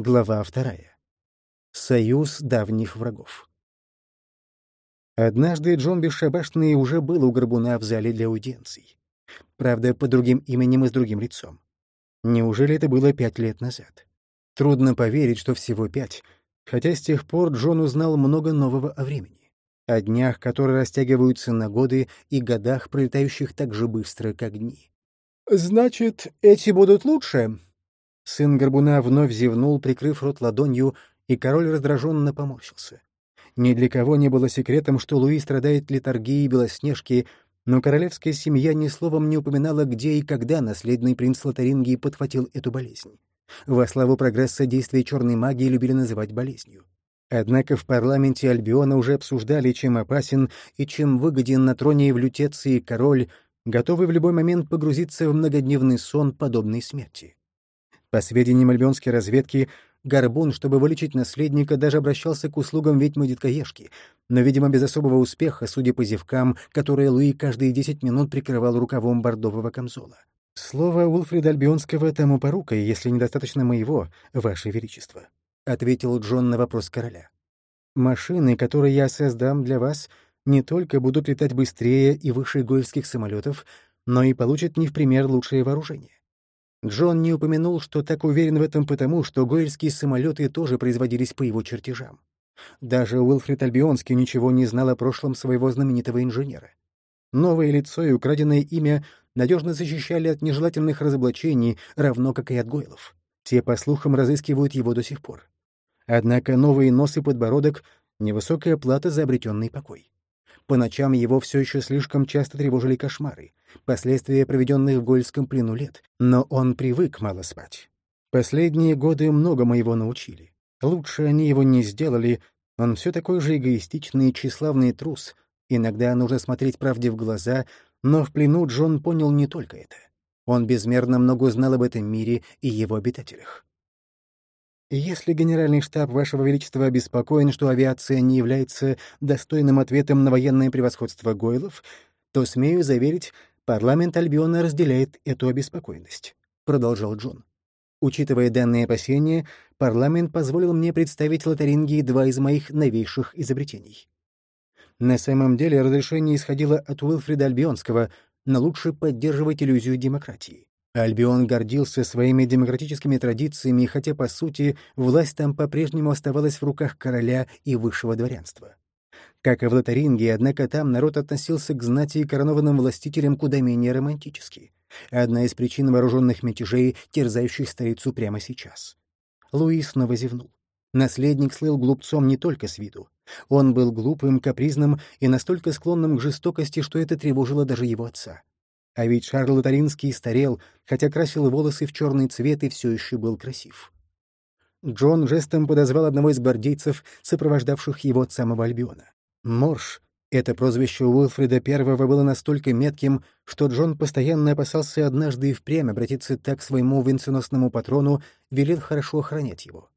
Глава вторая. Союз давних врагов. Однажды Джон Бесшабашный уже был у Горбуна в зале для аудиенций. Правда, под другим именем и с другим лицом. Неужели это было пять лет назад? Трудно поверить, что всего пять, хотя с тех пор Джон узнал много нового о времени. О днях, которые растягиваются на годы, и годах, пролетающих так же быстро, как дни. «Значит, эти будут лучше?» Сын Горбуна вновь зевнул, прикрыв рот ладонью, и король раздраженно поморщился. Ни для кого не было секретом, что Луи страдает летаргией Белоснежки, но королевская семья ни словом не упоминала, где и когда наследный принц Лотарингии подхватил эту болезнь. Во славу прогресса действия черной магии любили называть болезнью. Однако в парламенте Альбиона уже обсуждали, чем опасен и чем выгоден на троне в лютеции король, готовый в любой момент погрузиться в многодневный сон подобной смерти. По сведениям альбионской разведки, Горбун, чтобы вылечить наследника, даже обращался к услугам ведьмы-деткоежки, но, видимо, без особого успеха, судя по зевкам, которые Луи каждые десять минут прикрывал рукавом бордового камзола. «Слово Уилфрида Альбионского тому порукой, если недостаточно моего, Ваше Величество», — ответил Джон на вопрос короля. «Машины, которые я создам для вас, не только будут летать быстрее и выше гольских самолетов, но и получат не в пример лучшее вооружение. Джон не упомянул, что так уверен в этом потому, что гойльские самолеты тоже производились по его чертежам. Даже Уилфрид Альбионский ничего не знал о прошлом своего знаменитого инженера. Новое лицо и украденное имя надежно защищали от нежелательных разоблачений, равно как и от гойлов. Те, по слухам, разыскивают его до сих пор. Однако новые нос и подбородок — невысокая плата за обретенный покой. По ночам его все еще слишком часто тревожили кошмары, последствия проведенных в Гольском плену лет, но он привык мало спать. Последние годы многому его научили. Лучше они его не сделали, он все такой же эгоистичный и тщеславный трус. Иногда нужно смотреть правде в глаза, но в плену Джон понял не только это. Он безмерно много узнал об этом мире и его обитателях. Если Генеральный штаб Вашего Величества обеспокоен, что авиация не является достойным ответом на военное превосходство Гойлов, то, смею заверить, парламент Альбиона разделяет эту обеспокоенность», — продолжал Джон. Учитывая данные опасения, парламент позволил мне представить Лотарингии два из моих новейших изобретений. На самом деле разрешение исходило от Уилфрида Альбионского, но лучше поддерживать иллюзию демократии. Альбион гордился своими демократическими традициями, хотя, по сути, власть там по-прежнему оставалась в руках короля и высшего дворянства. Как и в Лотаринге, однако там народ относился к знати и коронованным властителям куда менее романтически. Одна из причин вооруженных мятежей, терзающих столицу прямо сейчас. Луи снова зевнул. Наследник слыл глупцом не только с виду. Он был глупым, капризным и настолько склонным к жестокости, что это тревожило даже его отца. А ведь Шарль Лотаринский старел, хотя красил волосы в черный цвет и все еще был красив. Джон жестом подозвал одного из гвардейцев, сопровождавших его от самого Альбиона. Морш, это прозвище Уилфрида Первого было настолько метким, что Джон постоянно опасался однажды и впрямь обратиться так к своему венценосному патрону, велел хорошо охранять его.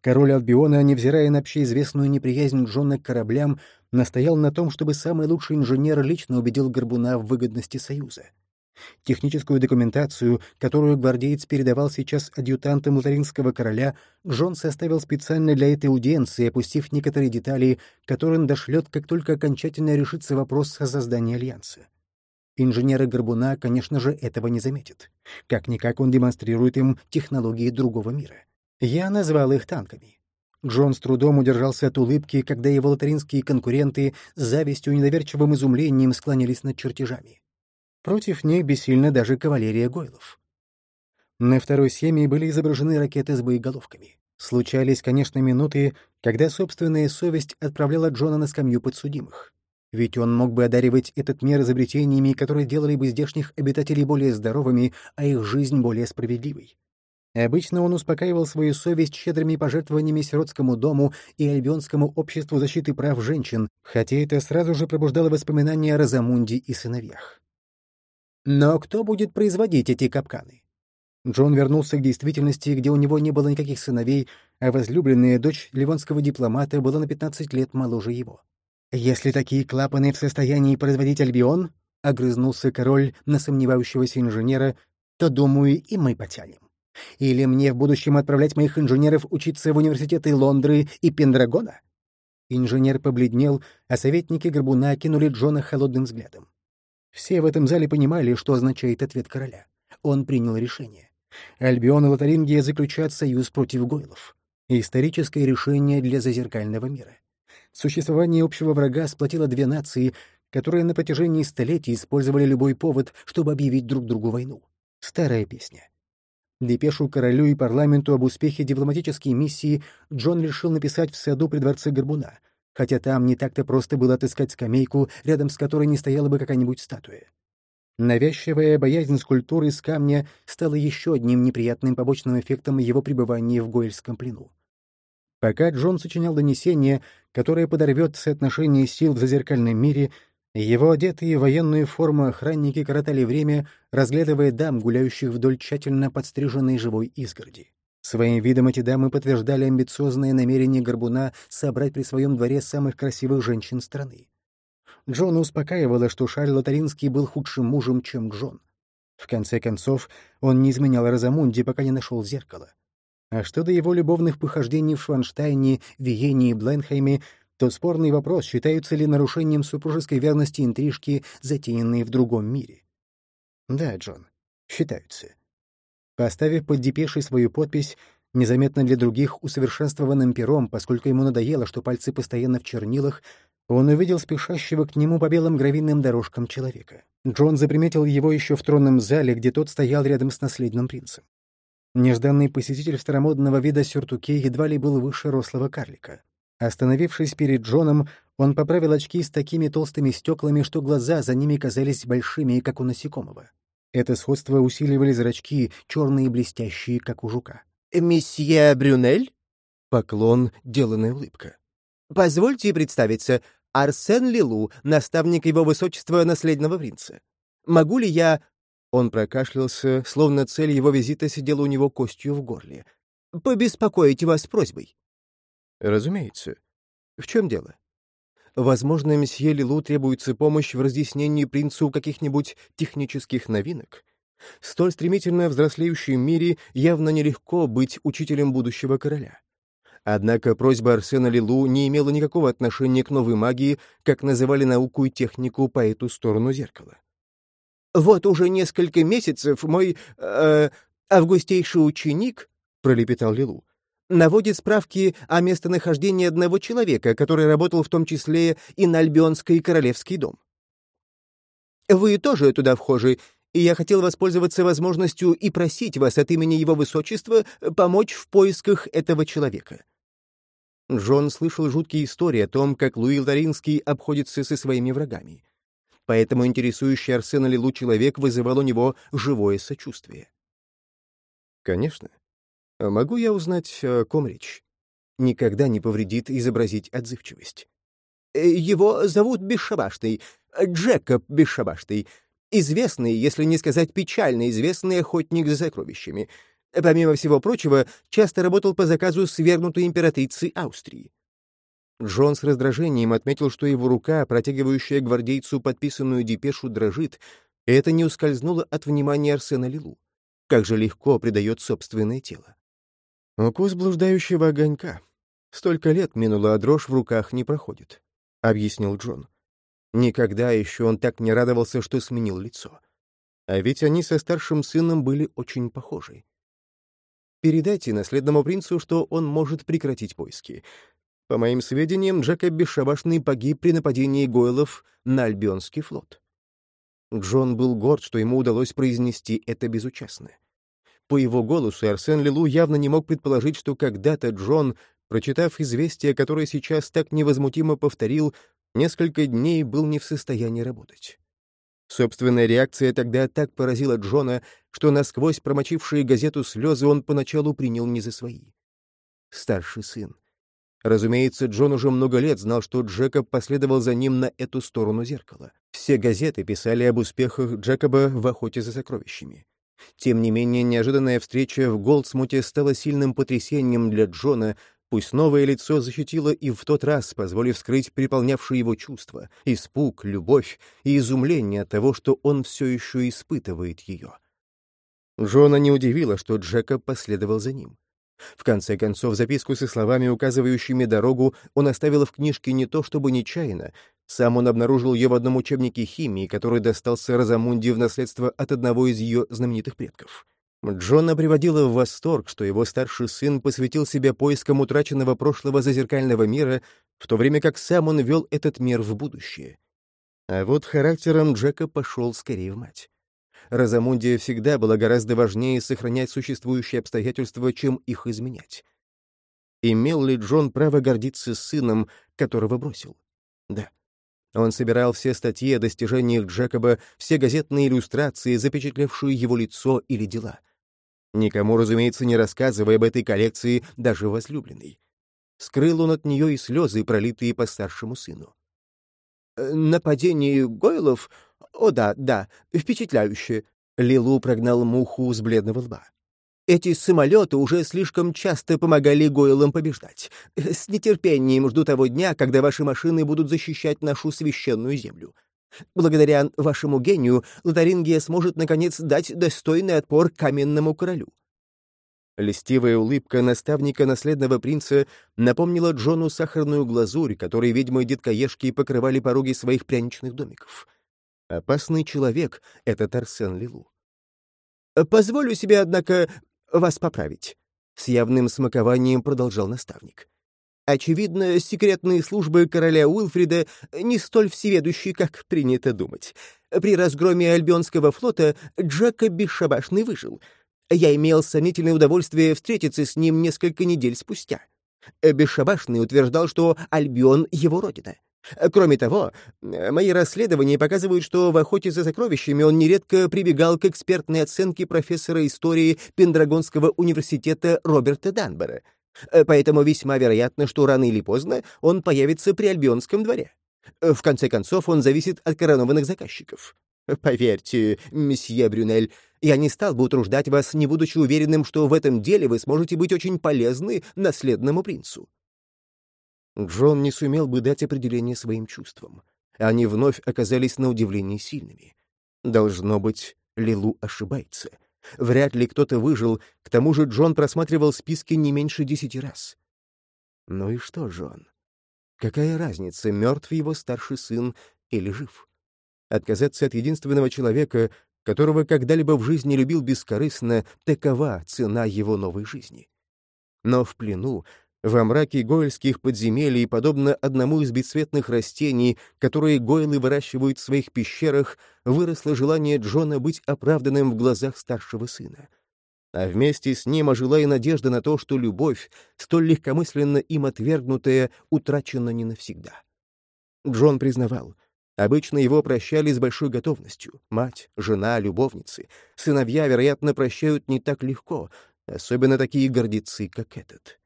Король Альбиона, невзирая на общеизвестную неприязнь Джона к кораблям, настоял на том, чтобы самый лучший инженер лично убедил Горбуна в выгодности союза. Техническую документацию, которую гвардеец передавал сейчас адъютантам лотаринского короля, Джон составил специально для этой аудиенции, опустив некоторые детали, которые он дошлет, как только окончательно решится вопрос о создании альянса. Инженеры Горбуна, конечно же, этого не заметят. Как-никак он демонстрирует им технологии другого мира. Я назвал их танками. Джон с трудом удержался от улыбки, когда его лотаринские конкуренты с завистью и недоверчивым изумлением склонились над чертежами. Против них бессильна даже кавалерия Гойлов. На второй семье были изображены ракеты с боеголовками. Случались, конечно, минуты, когда собственная совесть отправляла Джона на скамью подсудимых. Ведь он мог бы одаривать этот мир изобретениями, которые делали бы здешних обитателей более здоровыми, а их жизнь более справедливой. Обычно он успокаивал свою совесть щедрыми пожертвованиями сиротскому дому и Альбионскому обществу защиты прав женщин, хотя это сразу же пробуждало воспоминания о Розамунде и сыновьях. Но кто будет производить эти капканы? Джон вернулся к действительности, где у него не было никаких сыновей, а возлюбленная дочь ливонского дипломата была на 15 лет моложе его. «Если такие клапаны в состоянии производить Альбион», — огрызнулся король на сомневающегося инженера, «то, думаю, и мы потянем». Или мне в будущем отправлять моих инженеров учиться в университеты Лондры и Пендрагона? Инженер побледнел, а советники Горбуна кинули Джона холодным взглядом. Все в этом зале понимали, что означает ответ короля. Он принял решение. Альбион и Лотарингия заключат союз против Гойлов. Историческое решение для зазеркального мира. Существование общего врага сплотило две нации, которые на протяжении столетий использовали любой повод, чтобы объявить друг другу войну. Старая песня. Депешу королю и парламенту об успехе дипломатической миссии Джон решил написать в саду при дворце Горбуна, хотя там не так-то просто было отыскать скамейку, рядом с которой не стояла бы какая-нибудь статуя. Навязчивая боязнь скульптуры из камня стала еще одним неприятным побочным эффектом его пребывания в Гойльском плену. Пока Джон сочинял донесение, которое подорвет соотношение сил в зазеркальном мире, его одетые в военную форму охранники коротали время, разглядывая дам, гуляющих вдоль тщательно подстриженной живой изгороди. Своим видом эти дамы подтверждали амбициозное намерение Горбуна собрать при своем дворе самых красивых женщин страны. Джона успокаивало, что Шарль Лотаринский был худшим мужем, чем Джон. В конце концов, он не изменял Розамунде, пока не нашел зеркало. А что до его любовных похождений в Шванштайне, Виене и Бленхейме, то спорный вопрос, считаются ли нарушением супружеской верности интрижки, затеянные в другом мире. Да, Джон, считаются. Поставив под депешей свою подпись, незаметно для других усовершенствованным пером, поскольку ему надоело, что пальцы постоянно в чернилах, он увидел спешащего к нему по белым гравийным дорожкам человека. Джон заприметил его еще в тронном зале, где тот стоял рядом с наследным принцем. Нежданный посетитель старомодного вида сюртуке едва ли был выше рослого карлика. Остановившись перед Джоном, он поправил очки с такими толстыми стеклами, что глаза за ними казались большими, как у насекомого. Это сходство усиливали зрачки, черные и блестящие, как у жука. «Месье Брюнель?» Поклон, деланная улыбка. «Позвольте представиться, Арсен Лилу, наставник его высочества наследного принца. Могу ли я он прокашлялся, словно цель его визита сидела у него костью в горле. «Побеспокоить вас просьбой». «Разумеется. В чем дело?» «Возможно, месье Лилу требуется помощь в разъяснении принцу каких-нибудь технических новинок. В столь стремительно взрослеющем мире явно нелегко быть учителем будущего короля». Однако просьба Арсена Лилу не имела никакого отношения к новой магии, как называли науку и технику по эту сторону зеркала. Вот уже несколько месяцев мой э, августейший ученик, — пролепетал Лилу, — наводит справки о местонахождении одного человека, который работал в том числе и на Альбионский королевский дом. Вы тоже туда вхожи, и я хотел воспользоваться возможностью и просить вас от имени его высочества помочь в поисках этого человека. Джон слышал жуткие истории о том, как Луи Ларинский обходится со своими врагами поэтому интересующий Арсена Лилу человек вызывал у него живое сочувствие. «Конечно. А могу я узнать, о ком речь? Никогда не повредит изобразить отзывчивость». Э, «Его зовут Бесшабашный, Джекоб Бесшабашный, известный, если не сказать печально известный охотник за сокровищами. Помимо всего прочего, часто работал по заказу свергнутой императрицы Австрии. Джон с раздражением отметил, что его рука, протягивающая гвардейцу подписанную депешу, дрожит, и это не ускользнуло от внимания Арсена Лилу. Как же легко предает собственное тело. Укус блуждающего огонька. Столько лет минуло, а дрожь в руках не проходит, — объяснил Джон. Никогда еще он так не радовался, что сменил лицо. А ведь они со старшим сыном были очень похожи. Передайте наследному принцу, что он может прекратить поиски. По моим сведениям, Джекоб Бесшабашный погиб при нападении Гойлов на Альбионский флот. Джон был горд, что ему удалось произнести это безучастно. По его голосу Арсен Лилу явно не мог предположить, что когда-то Джон, прочитав известие, которое сейчас так невозмутимо повторил, несколько дней был не в состоянии работать. Собственная реакция тогда так поразила Джона, что насквозь промочившие газету слезы он поначалу принял не за свои. Старший сын. Разумеется, Джон уже много лет знал, что Джекоб последовал за ним на эту сторону зеркала. Все газеты писали об успехах Джекоба в охоте за сокровищами. Тем не менее, неожиданная встреча в Голдсмуте стала сильным потрясением для Джона, пусть новое лицо защитило и в тот раз, позволив скрыть переполнявшие его чувства, испуг, любовь и изумление от того, что он все еще испытывает ее. Джона не удивило, что Джекоб последовал за ним. В конце концов, записку со словами, указывающими дорогу, он оставил в книжке не то чтобы нечаянно, сам он обнаружил ее в одном учебнике химии, который достался Розамунде в наследство от одного из ее знаменитых предков. Джона приводила в восторг, что его старший сын посвятил себя поискам утраченного прошлого зазеркального мира, в то время как сам он вел этот мир в будущее. А вот характером Джека пошел скорее в мать. Розамундия всегда было гораздо важнее сохранять существующие обстоятельства, чем их изменять. Имел ли Джон право гордиться сыном, которого бросил? Да. Он собирал все статьи о достижениях Джекоба, все газетные иллюстрации, запечатлевшие его лицо или дела. Никому, разумеется, не рассказывая об этой коллекции, даже возлюбленной. Скрыл он от нее и слезы, пролитые по старшему сыну. «Э, «Нападение Гойлов «О да, да, впечатляюще!» Лилу прогнал муху с бледного лба. «Эти самолеты уже слишком часто помогали Гойлам побеждать. С нетерпением жду того дня, когда ваши машины будут защищать нашу священную землю. Благодаря вашему гению Лотарингия сможет, наконец, дать достойный отпор каменному королю». Листивая улыбка наставника наследного принца напомнила Джону сахарную глазурь, которой ведьмы-деткоежки покрывали пороги своих пряничных домиков. Опасный человек — это Арсен Лилу. «Позволю себе, однако, вас поправить», — с явным смакованием продолжал наставник. Очевидно, секретные службы короля Уилфрида не столь всеведущие, как принято думать. При разгроме Альбионского флота Джека бесшабашный выжил. Я имел сомнительное удовольствие встретиться с ним несколько недель спустя. Бесшабашный утверждал, что Альбион — его родина. Кроме того, мои расследования показывают, что в охоте за сокровищами он нередко прибегал к экспертной оценке профессора истории Пендрагонского университета Роберта Данбера. Поэтому весьма вероятно, что рано или поздно он появится при Альбионском дворе. В конце концов, он зависит от коронованных заказчиков. Поверьте, месье Брюнель, я не стал бы утруждать вас, не будучи уверенным, что в этом деле вы сможете быть очень полезны наследному принцу. Джон не сумел бы дать определение своим чувствам. Они вновь оказались на удивление сильными. Должно быть, Лилу ошибается. Вряд ли кто-то выжил, к тому же Джон просматривал списки не меньше десяти раз. Ну и что, Джон? Какая разница, мертв его старший сын или жив? Отказаться от единственного человека, которого когда-либо в жизни любил бескорыстно, такова цена его новой жизни. Но в плену во мраке гойльских подземелий, подобно одному из бесцветных растений, которые гойлы выращивают в своих пещерах, выросло желание Джона быть оправданным в глазах старшего сына. А вместе с ним ожила и надежда на то, что любовь, столь легкомысленно им отвергнутая, утрачена не навсегда. Джон признавал, обычно его прощали с большой готовностью. Мать, жена, любовницы. Сыновья, вероятно, прощают не так легко, особенно такие гордецы, как этот.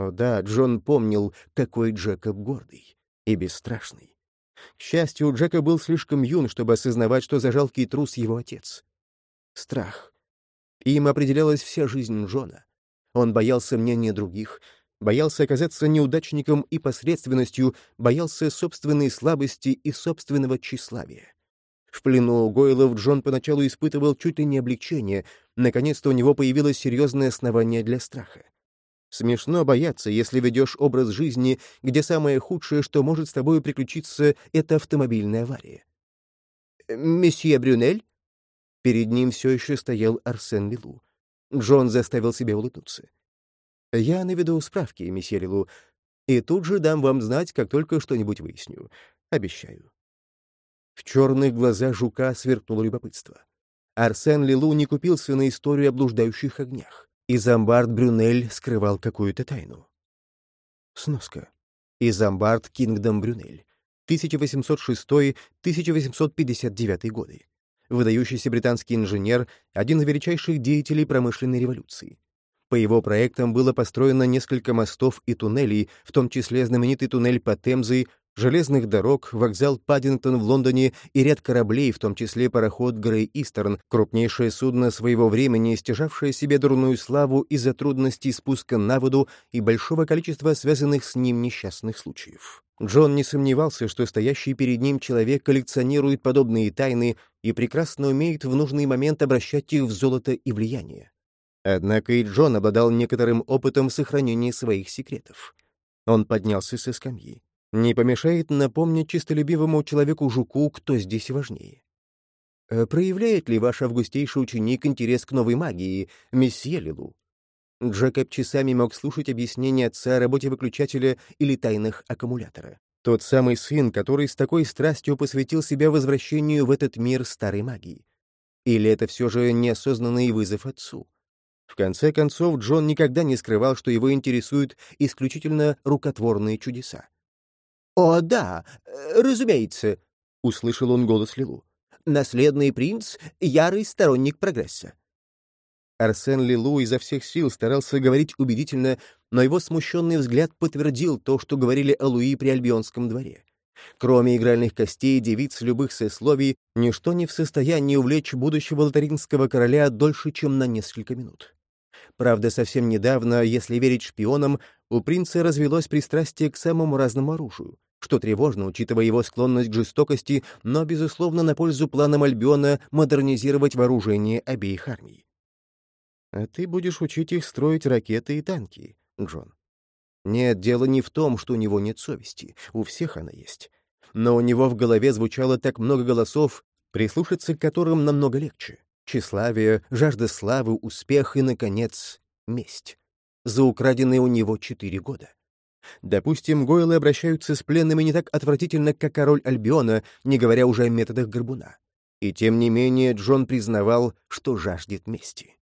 О да, Джон помнил, какой Джекоб гордый и бесстрашный. К счастью, Джека был слишком юн, чтобы осознавать, что за жалкий трус его отец. Страх. Им определялась вся жизнь Джона. Он боялся мнения других, боялся оказаться неудачником и посредственностью, боялся собственной слабости и собственного тщеславия. В плену у Гойлов Джон поначалу испытывал чуть ли не облегчение, наконец-то у него появилось серьезное основание для страха. Смешно бояться, если ведешь образ жизни, где самое худшее, что может с тобой приключиться, — это автомобильная авария. «Месье Брюнель?» Перед ним все еще стоял Арсен Лилу. Джон заставил себя улыбнуться. «Я наведу справки, месье Лилу, и тут же дам вам знать, как только что-нибудь выясню. Обещаю». В черных глазах жука сверкнуло любопытство. Арсен Лилу не купился на историю о блуждающих огнях. Изамбард Брюнель скрывал какую-то тайну. Сноска. Изамбард Кингдом Брюнель. 1806-1859 годы. Выдающийся британский инженер, один из величайших деятелей промышленной революции. По его проектам было построено несколько мостов и туннелей, в том числе знаменитый туннель по Темзе, железных дорог, вокзал Паддингтон в Лондоне и ряд кораблей, в том числе пароход Грей Истерн, крупнейшее судно своего времени, стяжавшее себе дурную славу из-за трудностей спуска на воду и большого количества связанных с ним несчастных случаев. Джон не сомневался, что стоящий перед ним человек коллекционирует подобные тайны и прекрасно умеет в нужный момент обращать их в золото и влияние. Однако и Джон обладал некоторым опытом сохранения своих секретов. Он поднялся со скамьи. Не помешает напомнить чистолюбивому человеку-жуку, кто здесь важнее. «Э, «Проявляет ли ваш августейший ученик интерес к новой магии, месье Лилу?» Джекоб часами мог слушать объяснения отца о работе выключателя или тайнах аккумулятора. Тот самый сын, который с такой страстью посвятил себя возвращению в этот мир старой магии. Или это все же неосознанный вызов отцу? В конце концов, Джон никогда не скрывал, что его интересуют исключительно рукотворные чудеса. «О, да, разумеется», — услышал он голос Лилу. «Наследный принц — ярый сторонник прогресса. Арсен Лилу изо всех сил старался говорить убедительно, но его смущенный взгляд подтвердил то, что говорили о Луи при Альбионском дворе. Кроме игральных костей девиц любых сословий, ничто не в состоянии увлечь будущего лотаринского короля дольше, чем на несколько минут. Правда, совсем недавно, если верить шпионам, у принца развелось пристрастие к самому разному оружию, что тревожно, учитывая его склонность к жестокости, но, безусловно, на пользу планам Альбиона модернизировать вооружение обеих армий. А ты будешь учить их строить ракеты и танки, Джон. Нет, дело не в том, что у него нет совести. У всех она есть. Но у него в голове звучало так много голосов, прислушаться к которым намного легче. Тщеславие, жажда славы, успех и, наконец, месть. За украденные у него четыре года. Допустим, Гойлы обращаются с пленными не так отвратительно, как король Альбиона, не говоря уже о методах горбуна. И тем не менее Джон признавал, что жаждет мести.